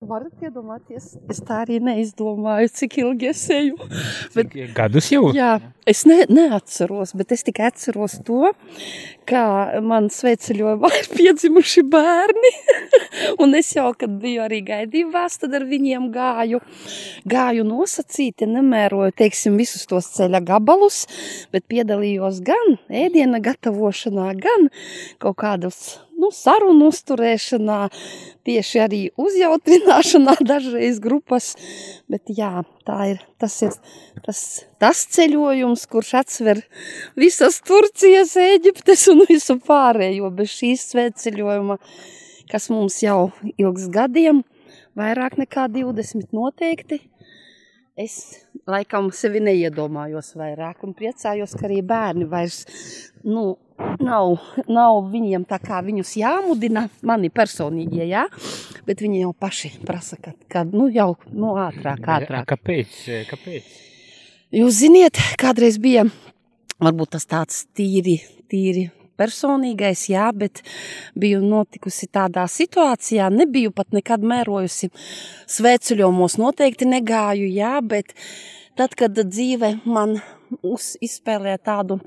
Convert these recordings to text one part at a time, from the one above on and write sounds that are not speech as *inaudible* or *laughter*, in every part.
Varat iedomāties, es tā arī neizdomāju, cik ilgi es eju. Bet, Gadus jau? Jā, es ne, neatceros, bet es tikai atceros to, kā man sveceļojumā *laughs* ir piedzimuši bērni. *laughs* un es jau, kad biju arī gaidībās, tad ar viņiem gāju, gāju nosacīti, nemēroju, teiksim, visus tos ceļa gabalus, bet piedalījos gan ēdiena gatavošanā, gan kaut kādus nu, sarunu uzturēšanā, tieši arī uzjautrināšanā *laughs* dažreiz grupas. Bet jā, tā ir, tas ir tas, tas ceļojums, kurš atsver visas Turcijas, Eģiptes un visu pārējo bez šīs svētceļojuma, kas mums jau ilgs gadiem, vairāk nekā 20 noteikti. Es laikam sevi neiedomājos vairāk un priecājos, ka arī bērni vairs, nu, nav, nav viņiem tā kā viņus jāmudina, mani personīgie, jā, bet viņi jau paši prasa, kad, kad nu jau, nu ātrāk, ātrāk. Kāpēc? Kāpēc? Jūs ziniet, kādreiz bija, varbūt tas tāds tīri, tīri personīgais, jā, bet biju notikusi tādā situācijā, nebiju pat nekad mērojusi svētceļomos, noteikti negāju, jā, bet tad, kad dzīve man izspēlēja tādu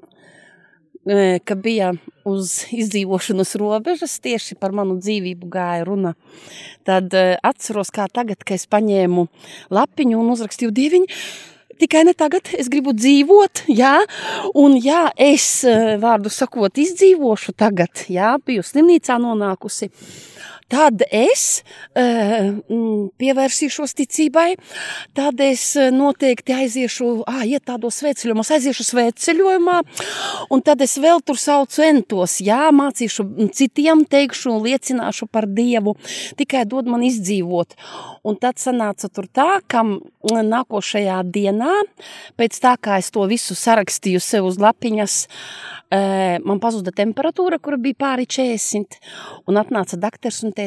ka bija uz izdzīvošanas robežas, tieši par manu dzīvību gāja runa. Tad atceros, kā tagad, kad es paņēmu lapiņu un uzrakstīju dieviņu. Tikai ne tagad, es gribu dzīvot, jā, un jā, es, vārdu sakot, izdzīvošu tagad, jā, biju slimnīcā nonākusi. Uh, tad es uh, pievērsīšos ticībai, tad es eh, noteikti aiziešu, ah, iet tādos svētceļojumos, aiziešu svētceļojumā, un tad es vēl tur savu centos, jā, mācīšu citiem, teikšu un liecināšu par Dievu, tikai dod man izdzīvot. Un tad sanāca tur tā, ka nākošajā dienā, pēc tā kā es to visu sarakstīju sev uz lapiņas, man pazuda temperatūra, kura bija pāri 40, un atnāca daktars un teica,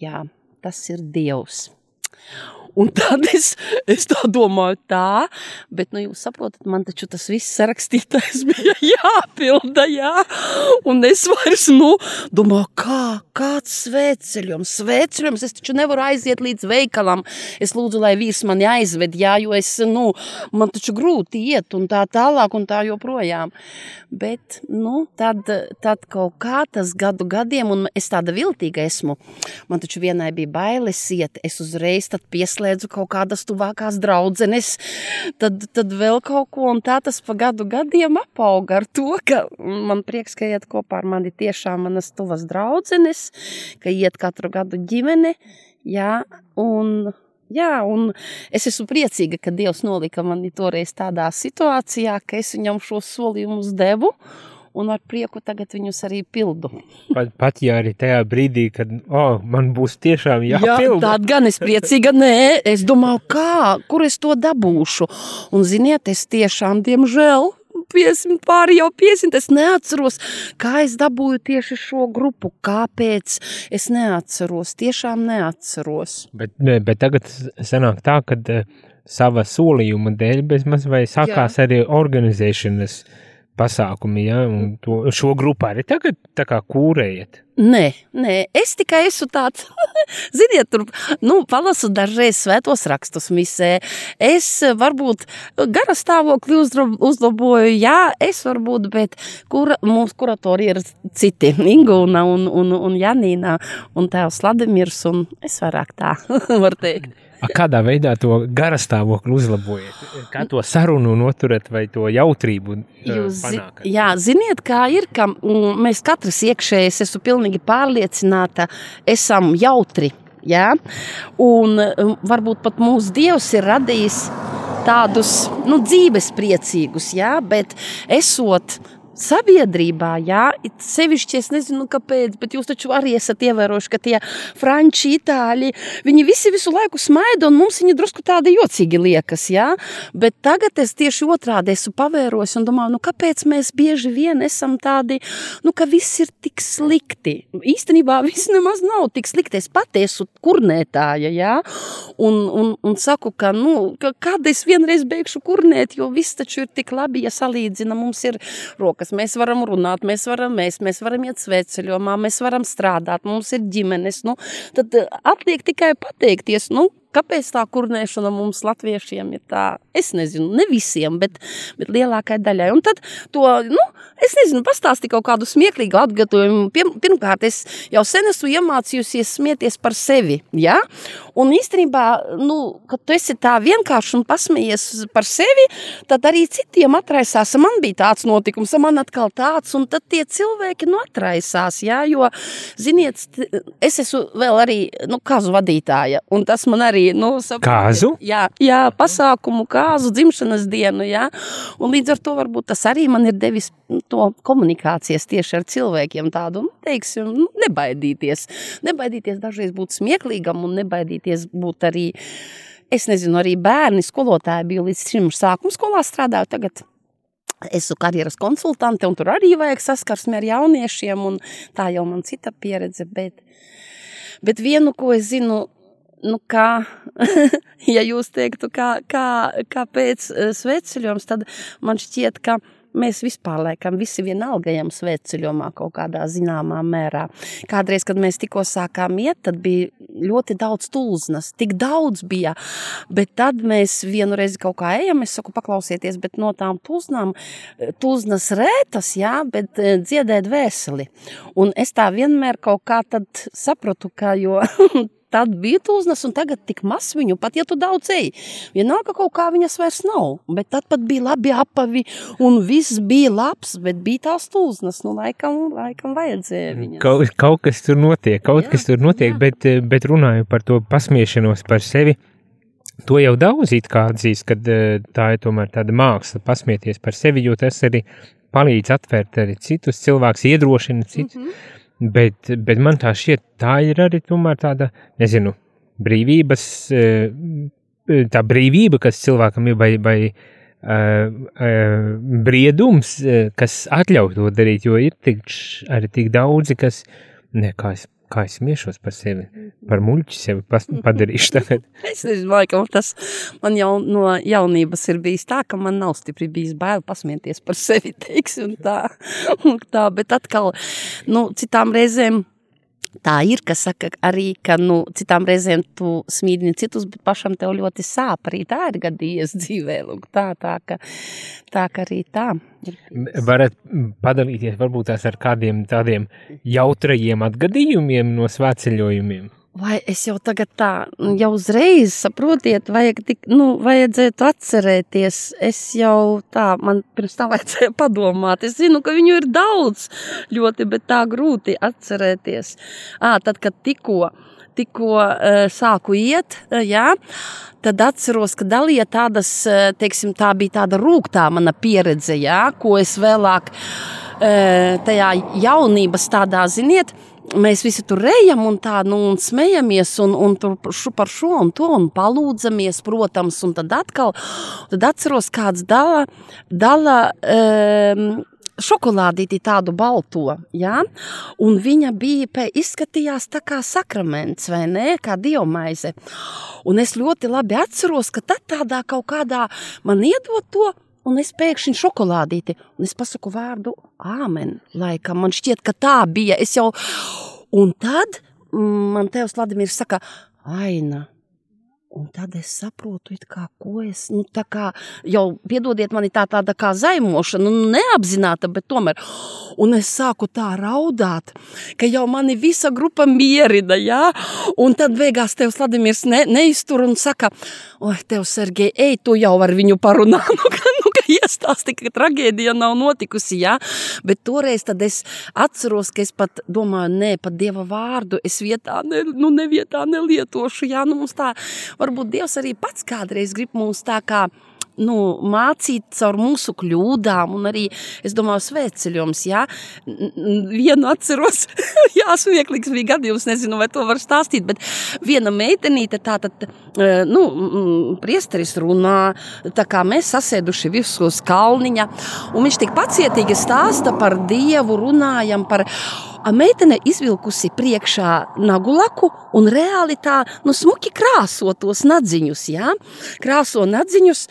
jā, tas ir Dievs. Un tad es, es tā domāju, tā, bet, nu, jūs saprotat, man taču tas viss sarakstītais *laughs* bija jāpilda, jā. Un es vairs, nu, domāju, kā, kāds svētceļums, svētceļums, es taču nevaru aiziet līdz veikalam. Es lūdzu, lai vīrs mani aizved, jā, jo es, nu, man taču grūti iet un tā tālāk un tā joprojām. Bet, nu, tad, tad kaut kā tas gadu gadiem, un es tāda viltīga esmu, man taču vienai bija bailes iet, es uzreiz tad pieslēdzu pieslēdzu kaut kādas tuvākās draudzenes, tad, tad vēl kaut ko, un tā tas pa gadu gadiem apauga ar to, ka man prieks, ka iet kopā ar mani tiešām manas tuvas draudzenes, ka iet katru gadu ģimene, jā, un Jā, un es esmu priecīga, ka Dievs nolika mani toreiz tādā situācijā, ka es viņam šos solījumus devu, un ar prieku tagad viņus arī pildu. Pat, pat ja arī tajā brīdī, kad oh, man būs tiešām jāpilda. Jā, tāda gan es priecīga, nē, es domāju, kā, kur es to dabūšu. Un ziniet, es tiešām, diemžēl, 50 pāri jau 50. Es neatceros, kā es dabūju tieši šo grupu. Kāpēc? Es neatceros, tiešām neatceros. Bet, bet tagad sanāk tā, ka uh, sava solījuma dēļ bez maz vai sākās Jā. arī organizēšanas pasākumi, ja, un to, šo grupu arī tagad tā kā kūrējat? Nē, nē, es tikai esmu tāds, *laughs* ziniet, tur, nu, palasu dažreiz svētos rakstus misē. Es varbūt gara stāvokli uzlaboju, jā, es varbūt, bet kura, mums kuratori ir citi, *laughs* Ingūna un, un, un Janīna un tēvs Vladimirs, un es vairāk tā *laughs* var teikt. A kādā veidā to garastāvokli uzlabojat? Kā to sarunu noturat vai to jautrību eh, Jūs, panākat? Jā, ziniet, kā ir, ka mm, mēs katrs iekšēji, es esmu pilnīgi pārliecināta, esam jautri. Ja? Un mm, varbūt pat mūsu dievs ir radījis tādus nu, dzīves priecīgus, ja? bet esot sabiedrībā, jā, sevišķi es nezinu, kāpēc, bet jūs taču arī esat ievērojuši, ka tie franči, itāļi, viņi visi visu laiku smaida, un mums viņi drusku tādi jocīgi liekas, jā, bet tagad es tieši otrādi esmu pavērojis un domāju, nu kāpēc mēs bieži vien esam tādi, nu ka viss ir tik slikti. Īstenībā viss nemaz nav tik slikti, es pati esmu kurnētāja, jā, un, un, un saku, ka, nu, ka kad es vienreiz beigšu kurnēt, jo viss taču ir tik labi, ja salīdzina, mums ir rokas mājās, mēs varam runāt, mēs varam mēs, mēs varam iet sveceļomā, mēs varam strādāt, mums ir ģimenes, nu, tad eh, atliek tikai pateikties, nu, Kāpēc tā kurnēšana mums, latviešiem, ir tā? Es nezinu, ne visiem, bet, bet lielākai daļai. Un tad to, nu, es nezinu, pastāstīju kaut kādu smieklīgu atgādājumu. Pirmkārt, es jau sen esmu iemācījusies smieties par sevi. Ja? Un īstenībā, nu, kad tu esi tā vienkārši un pasmējies par sevi, tad arī citiem atraisās. Man bija tāds notikums, man atkal tāds, un tad tie cilvēki nu, atraisās. Ja? Jo, ziniet, es esmu vēl arī nu, kazu vadītāja, un tas man arī arī nu, kāzu. Jā, jā, pasākumu kāzu, dzimšanas dienu. Jā. Un līdz ar to varbūt tas arī man ir devis nu, to komunikācijas tieši ar cilvēkiem tādu, nu, teiksim, nu, nebaidīties. Nebaidīties dažreiz būt smieklīgam un nebaidīties būt arī, es nezinu, arī bērni, skolotāji bija līdz šim sākuma skolā strādāju tagad. Esmu karjeras konsultante, un tur arī vajag saskarsmi ar jauniešiem, un tā jau man cita pieredze, bet, bet vienu, ko es zinu, nu, kā, *laughs* ja jūs teiktu, kā, kā, kā pēc eh, sveceļojums, tad man šķiet, ka mēs vispār laikam visi vienalga ejam svētceļojumā kaut kādā zināmā mērā. Kādreiz, kad mēs tikko sākām iet, tad bija ļoti daudz tulznas, tik daudz bija, bet tad mēs vienu reizi kaut kā ejam, es saku paklausieties, bet no tām tulznām, eh, tulznas rētas, jā, bet eh, dziedēt vēseli. Un es tā vienmēr kaut kā tad sapratu, ka, jo *laughs* tad bija tūznes, un tagad tik maz viņu, pat ja tu daudz ej. Vienalga kaut kā viņas vairs nav, bet tad pat bija labi apavi, un viss bija labs, bet bija tās tūznes, nu laikam, laikam vajadzēja viņas. Kaut, kaut kas tur notiek, kaut jā, kas tur notiek, jā. bet, bet runāju par to pasmiešanos par sevi. To jau daudz it kā atzīst, ka tā ir tomēr tāda māksla, pasmieties par sevi, jo tas arī palīdz atvērt arī citus cilvēkus, iedrošina citus. Mm -hmm. Bet, bet man tā šķiet, tā ir arī tāda, nezinu, brīvības, eh, tā brīvība, kas cilvēkam ir, vai, vai uh, uh, briedums, kas atļauj to darīt, jo ir tik, arī tik daudzi, kas, ne, kā es smiešos par sevi, par muļķi sevi pas, padarīšu *laughs* tagad. es nezinu, laikam tas man jau no jaunības ir bijis tā, ka man nav stipri bijis bail pasmieties par sevi, teiksim tā, *laughs* un tā, bet atkal, nu, citām reizēm Tā ir, kas saka arī, ka nu, citām reizēm tu smīdini citus, bet pašam tev ļoti sāp. Arī tā ir gadījies *laughs* dzīvē. Lūk, tā, tā, ka, tā ka arī tā. Varat padalīties varbūt tās ar kādiem tādiem jautrajiem atgadījumiem no svētceļojumiem? Vai es jau tagad tā, jau uzreiz saprotiet, vajag tik, nu, vajadzētu atcerēties. Es jau tā, man pirms tam vajadzēja padomāt. Es zinu, ka viņu ir daudz ļoti, bet tā grūti atcerēties. Ā, tad, kad tikko, tikko sāku iet, jā, tad atceros, ka dalīja tādas, teiksim, tā bija tāda rūgtā mana pieredze, jā, ko es vēlāk tajā jaunības tādā, ziniet, mēs visi tur ejam un tā, nu, un smejamies, un, un tur šu, par šo un to, un palūdzamies, protams, un tad atkal, tad atceros, kāds dala, dala um, šokolādīti tādu balto, ja? un viņa bija, izskatījās tā kā sakraments, vai ne, kā dievmaize. Un es ļoti labi atceros, ka tad tādā kaut kādā man iedot to, Un es pēkšņi šokolādīti, un es pasaku vārdu āmen. Laikam man šķiet, ka tā bija. Es jau, un tad man tevs Vladimirs saka, Aina, Un tad es saprotu, kā, ko es, nu, kā, jau piedodiet mani tā tāda kā zaimošana, nu, neapzināta, bet tomēr. Un es sāku tā raudāt, ka jau mani visa grupa mierina, jā, un tad beigās tev Vladimirs ne, neiztur un saka, oi, tev, Sergei, ej, tu jau ar viņu parunā, *laughs* nu, nu, ka traģēdija nav notikusi, jā, bet toreiz es atceros, ka es pat domāju, nē, pat Dieva vārdu es vietā, ne, nu, nevietā nelietošu, jā, nu, tā varbūt Dievs arī pats kādreiz grib mums tā kā nu, mācīt caur mūsu kļūdām, un arī, es domāju, svētceļojums, jā, vienu atceros, *laughs* jā, smieklīgs bija gadījums, nezinu, vai to var stāstīt, bet viena meitenīte tātad, e, nu, priesteris runā, tā kā mēs sasēduši visu uz kalniņa, un viņš tik pacietīgi stāsta par Dievu, runājam par, A meitene izvilkusi priekšā nagulaku un reāli tā, nu, smuki krāso tos nadziņus, jā, krāso nadziņus.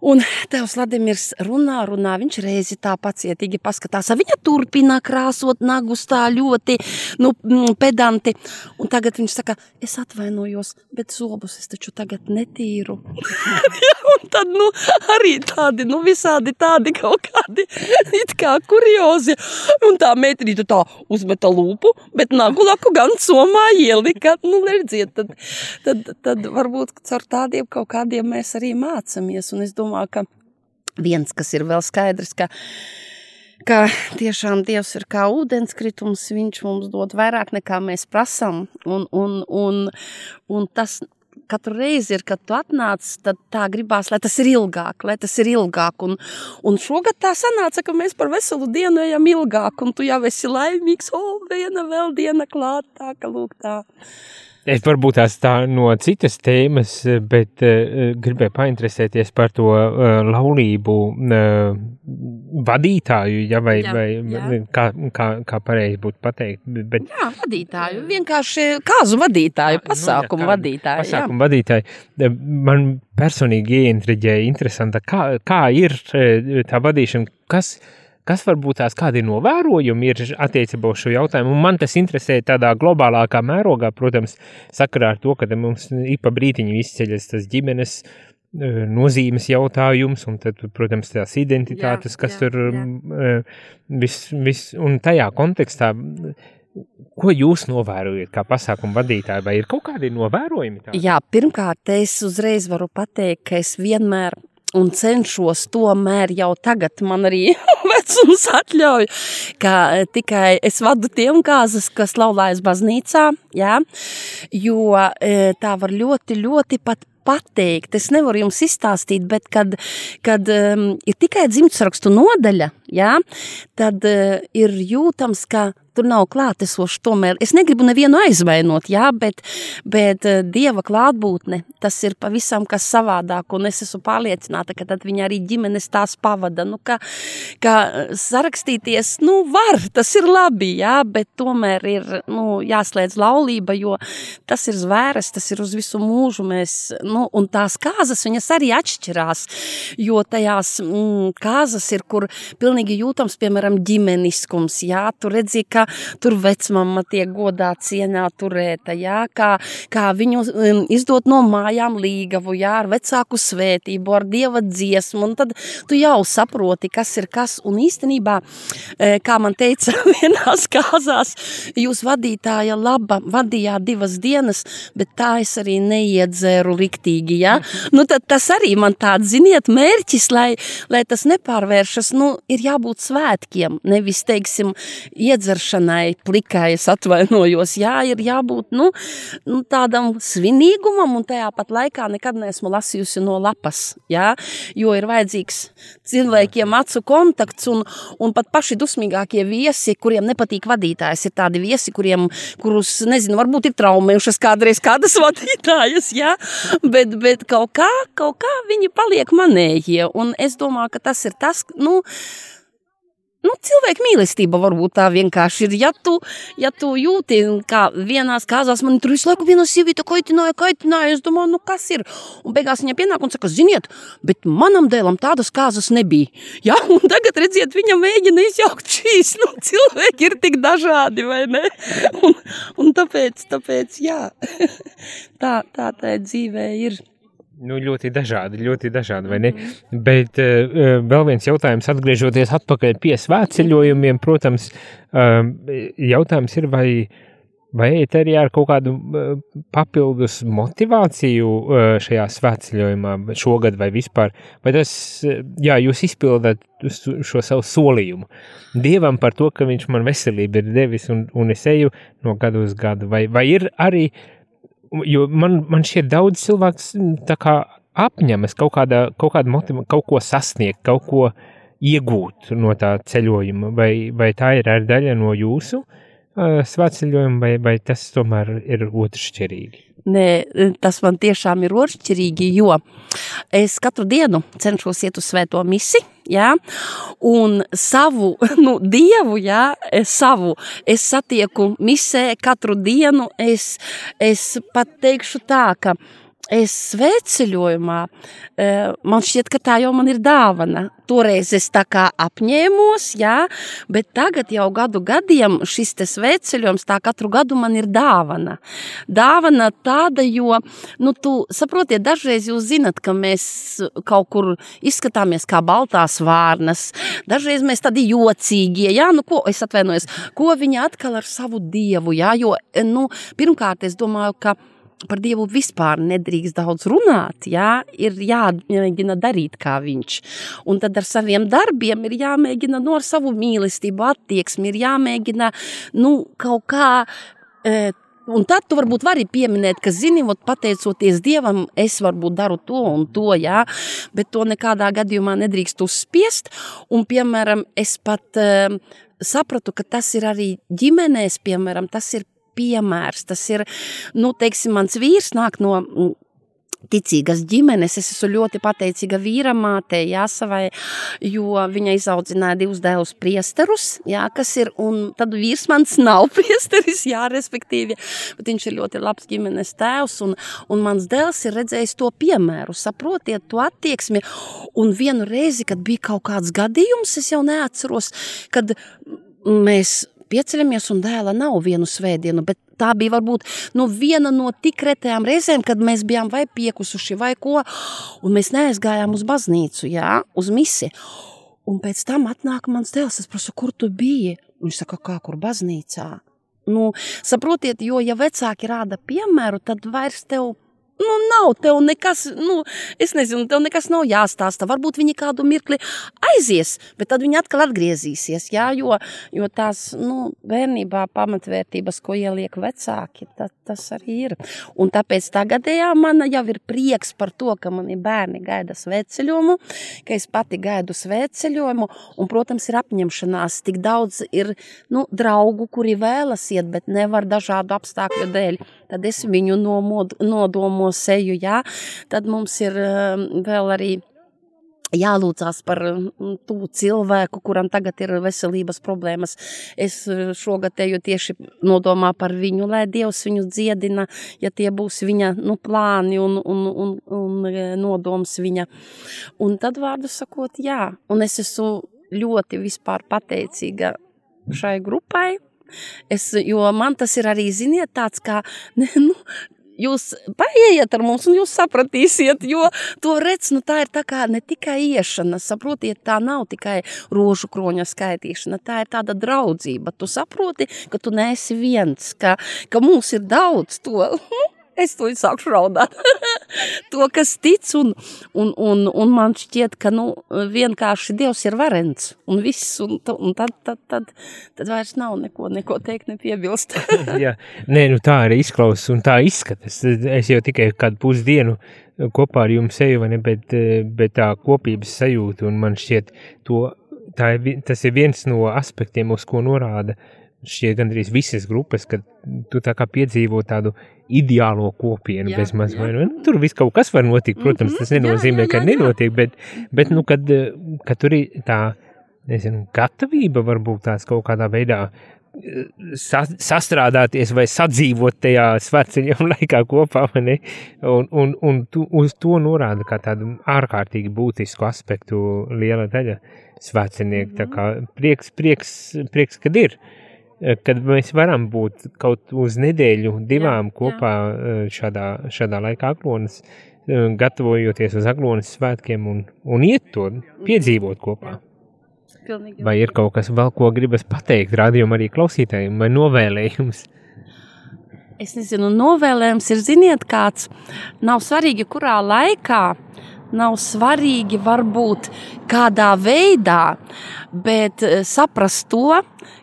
Un tevs Vladimirs runā, runā, viņš reizi tā pacietīgi paskatās, viņa turpina krāsot nagus tā ļoti, nu, pedanti. Un tagad viņš saka, es atvainojos, bet zobus es taču tagad netīru. *laughs* ja, un tad, nu, arī tādi, nu, visādi tādi kaut kādi, it kā kuriozi. Un tā metrīta tā uzmeta lūpu, bet nagu laku gan somā ielika, nu, redziet, tad, tad, tad varbūt caur tādiem kaut kādiem mēs arī mācamies. Un es domāju, domāju, ka viens, kas ir vēl skaidrs, ka ka tiešām Dievs ir kā ūdenskritums, viņš mums dod vairāk nekā mēs prasām, un, un, un, un tas katru reizi ir, kad tu atnāc, tad tā gribās, lai tas ir ilgāk, lai tas ir ilgāk, un, un šogad tā sanāca, ka mēs par veselu dienu ejam ilgāk, un tu jau esi laimīgs, o, viena vēl diena klāt, tā, ka lūk tā. Es varbūt tās tā no citas tēmas, bet uh, gribēju painteresēties par to uh, laulību uh, vadītāju, ja, vai, jā, vai jā. kā, kā, kā pareizi būtu pateikt. Bet, jā, vadītāju, vienkārši kāzu vadītāju, pasākumu nu, jā, kā, vadītāju. Pasākumu jā. vadītāju. Man personīgi ieintriģēja interesanta, kā, kā ir tā vadīšana, kas ir Kas varbūt tās kādi novērojumi ir attiecībā uz šo jautājumu? Un man tas interesē tādā globālākā mērogā, protams, sakarā ar to, ka mums ik pa brītiņu izceļas tas ģimenes e, nozīmes jautājums, un tad, protams, tās identitātes, jā, kas jā, tur jā. E, vis, vis, un tajā kontekstā, ko jūs novērojat kā pasākumu vadītāji, vai ir kaut kādi novērojumi? Tādi? Jā, pirmkārt, es uzreiz varu pateikt, ka es vienmēr un cenšos tomēr jau tagad man arī vecums *laughs* atļauj, ka eh, tikai es vadu tiem kāzas, kas laulājas baznīcā, jā, jo eh, tā var ļoti, ļoti pat pateikt, es nevaru jums izstāstīt, bet kad, kad um, ir tikai dzimtsrakstu nodaļa, jā, tad uh, ir jūtams, ka tur nav klātesošs. Tomēr es negribu nevienu aizvainot, jā, bet, bet eh, dieva klātbūtne tas ir pavisam kas savādāk. Un es esmu pārliecināta, ka tad viņa arī ģimenes tās pavada. Nu, ka, ka sarakstīties, nu, var, tas ir labi, jā, bet tomēr ir nu, jāslēdz laulība, jo tas ir zvēres, tas ir uz visu mūžu. Mēs, nu, un tās kāzas viņas arī atšķirās, jo tajās mm, kāzas ir, kur pilnīgi jūtams, piemēram, ģimeniskums. Jā, tu redzi, ka tur vecmama tiek godā cieņā turēta, jā, kā, kā viņu um, izdot no mājām līgavu, jā, ar vecāku svētību, ar dieva dziesmu, un tad tu jau saproti, kas ir kas, un īstenībā, e, kā man teica *laughs* vienās kāzās, jūs vadītāja laba vadījāt divas dienas, bet tā es arī neiedzēru riktīgi, jā, nu tad tas arī man tāds, ziniet, mērķis, lai, lai tas nepārvēršas, nu, ir jābūt svētkiem, nevis, teiksim, iedzeršanai plikai, es atvainojos. Jā, ir jābūt nu, nu, tādam svinīgumam, un tajā pat laikā nekad neesmu lasījusi no lapas. Jā, jo ir vajadzīgs cilvēkiem acu kontakts, un, un pat paši dusmīgākie viesi, kuriem nepatīk vadītājs, ir tādi viesi, kuriem, kurus, nezinu, varbūt ir traumējušas kādreiz kādas *laughs* vadītājas, jā, bet, bet kaut kā, kaut kā viņi paliek manējie, un es domāju, ka tas ir tas, nu, Nu, cilvēka mīlestība varbūt tā vienkārši ir. Ja tu, ja tu jūti, kā vienās kāzās man tur visu laiku viena sieviete kaitināja, kaitināja, es domāju, nu kas ir? Un beigās viņa pienāk un saka, ziniet, bet manam dēlam tādas kāzas nebija. Ja? Un tagad redziet, viņa mēģina izjaukt šīs, nu cilvēki ir tik dažādi, vai ne? Un, un tāpēc, tāpēc, jā, *laughs* tā, tā tā dzīvē ir. Nu, ļoti dažādi, ļoti dažādi, vai ne? Mm -hmm. Bet uh, vēl viens jautājums, atgriežoties atpakaļ pie svētceļojumiem, protams, uh, jautājums ir, vai, vai iet arī ar kaut kādu uh, papildus motivāciju uh, šajā svētceļojumā šogad vai vispār, vai tas, jā, jūs izpildat šo savu solījumu Dievam par to, ka viņš man veselību ir devis un, un es eju no gadu uz gadu, vai, vai ir arī uh, Jo man, man šķiet, daudz cilvēks mm, apņemas kaut, kādā, kaut kādu motivu, kaut ko sasniegt, kaut ko iegūt no tā ceļojuma. Vai, vai tā ir daļa no jūsu uh, svētceļojuma, vai, vai tas tomēr ir otršķirīgi? Nē, tas man tiešām ir otršķirīgi, jo es katru dienu cenšos iet uz svēto misiju ja? un savu *laughs* nu, dievu, ja? es savu, es satieku misē katru dienu, es, es pat teikšu tā, ka es sveceļojumā, man šķiet, ka tā jau man ir dāvana. Toreiz es tā kā apņēmos, jā, bet tagad jau gadu gadiem šis te sveceļojums tā katru gadu man ir dāvana. Dāvana tāda, jo, nu, tu saprotiet, dažreiz jūs zinat, ka mēs kaut kur izskatāmies kā baltās vārnas, dažreiz mēs tādi jocīgie, jā, nu, ko, es atvainojos, ko viņi atkal ar savu dievu, jā, jo, nu, pirmkārt, es domāju, ka par Dievu vispār nedrīkst daudz runāt, jā, ir jāmēģina darīt kā viņš. Un tad ar saviem darbiem ir jāmēģina no savu mīlestību, attieksmi, ir jāmēģina, nu, kaut kā. E, Un tad tu varbūt vari pieminēt, ka, zini, ot, pateicoties Dievam, es varbūt daru to un to, jā, bet to nekādā gadījumā nedrīkst uzspiest. Un, piemēram, es pat uh, sapratu, ka tas ir arī ģimenēs, piemēram, tas ir piemērs. Tas ir, nu, teiksim, mans vīrs nāk no mm, ticīgas ģimenes. Es esmu ļoti pateicīga vīram, mātei, jā, savai, jo viņa izaudzināja divus dēlus priesterus, jā, kas ir, un tad vīrs mans nav *laughs* priesteris, jā, respektīvi, bet viņš ir ļoti labs ģimenes tēvs, un, un mans dēls ir redzējis to piemēru, saprotiet, to attieksmi, un vienu reizi, kad bija kaut kāds gadījums, es jau neatceros, kad mēs pieceļamies un dēla nav vienu svētdienu, bet tā bija varbūt nu, viena no tik retējām reizēm, kad mēs bijām vai piekusuši vai ko, un mēs neaizgājām uz baznīcu, jā, uz misi. Un pēc tam atnāk mans dēls, es prasu, kur tu biji? Viņš saka, kā kur baznīcā? Nu, saprotiet, jo ja vecāki rāda piemēru, tad vairs tev nu, nav tev nekas, nu, es nezinu, tev nekas nav jāstāsta. Varbūt viņi kādu mirkli aizies, bet tad viņi atkal atgriezīsies, jā, jo, jo tās, nu, bērnībā pamatvērtības, ko ieliek vecāki, tad, tas arī ir. Un tāpēc tagadējā man jau ir prieks par to, ka mani bērni gaida svētceļojumu, ka es pati gaidu svētceļojumu, un, protams, ir apņemšanās, tik daudz ir, nu, draugu, kuri vēlas iet, bet nevar dažādu apstākļu dēļ. Tad es viņu nomod, nodomu seju, jā, tad mums ir um, vēl arī jālūdzās par mm, to cilvēku, kuram tagad ir veselības problēmas. Es uh, šogad eju tieši nodomā par viņu, lai Dievs viņu dziedina, ja tie būs viņa nu, plāni un, un, un, un e, nodoms viņa. Un tad vārdu sakot, jā, un es esmu ļoti vispār pateicīga šai grupai, Es, jo man tas ir arī, ziniet, tāds kā, ne, nu, jūs paiejiet ar mums, un jūs sapratīsiet, jo to redz, nu tā ir tā kā ne tikai iešana, saprotiet, tā nav tikai rožu kroņa skaitīšana, tā ir tāda draudzība. Tu saproti, ka tu neesi viens, ka, ka mums ir daudz to. *laughs* Es to sāku raudāt. *laughs* to, kas tic, un, un, un, un man šķiet, ka nu, vienkārši Dievs ir varens. Un viss, un, un tad, tad, tad, tad vairs nav neko, neko teikt, nepiebilst. *laughs* *laughs* Jā, nē, nu tā arī izklausās, un tā izskatās. Es jau tikai kādu pusdienu kopā ar jums eju, ne, bet, bet tā kopības sajūta, un man šķiet, to, tā ir, tas ir viens no aspektiem, uz ko norāda šie gandrīz visas grupas, kad tu tā kā piedzīvo tādu ideālo kopienu jā, bezmaz. Jā. Nu, tur viss kaut kas var notikt, protams, tas mhm. nenozīmē, jā, jā, jā, ka nenotiek, bet, bet nu, kad, kad tur ir tā, nezinu, gatavība varbūt tās kaut kādā veidā sa, sastrādāties vai sadzīvot tajā svētceļiem *laughs* laikā kopā, ne? un, un, un tu, uz to norāda kā tādu ārkārtīgi būtisku aspektu liela daļa svētcenieku, tā kā prieks, prieks, prieks, kad ir. Uh, Eh, kad mēs varam būt kaut uz nedēļu, divām jā, kopā jā. Eh, šādā, šādā laikā aglonas, eh, gatavojoties uz aglonas svētkiem un, un iet to, piedzīvot kopā. Pilnīgi. Vai ir kaut kas vēl, ko gribas pateikt rādījumam arī klausītājiem vai novēlējums? Es nezinu, novēlējums ir, ziniet, kāds nav svarīgi, kurā laikā, nav svarīgi varbūt kādā veidā, bet saprast to,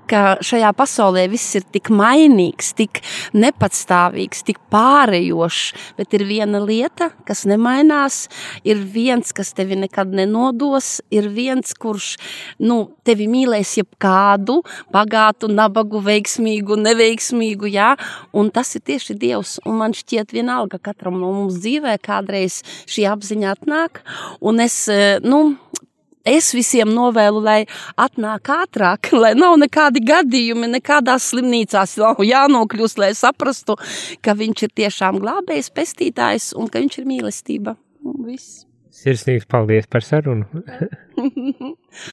ka šajā pasaulē viss ir tik mainīgs, tik nepatstāvīgs, tik pārējošs, bet ir viena lieta, kas nemainās, ir viens, kas tevi nekad nenodos, ir viens, kurš nu, tevi mīlēs jebkādu, bagātu, nabagu, veiksmīgu, neveiksmīgu, jā, un tas ir tieši Dievs, un man šķiet vienalga katram no mums dzīvē kādreiz šī apziņa atnāk, un es, nu, es visiem novēlu, lai atnāk ātrāk, *laughs* lai nav nekādi gadījumi, nekādās slimnīcās jānokļūst, lai saprastu, ka viņš ir tiešām glābējs, pestītājs un ka viņš ir mīlestība. Viss. Sirsnīgs paldies par sarunu. *laughs*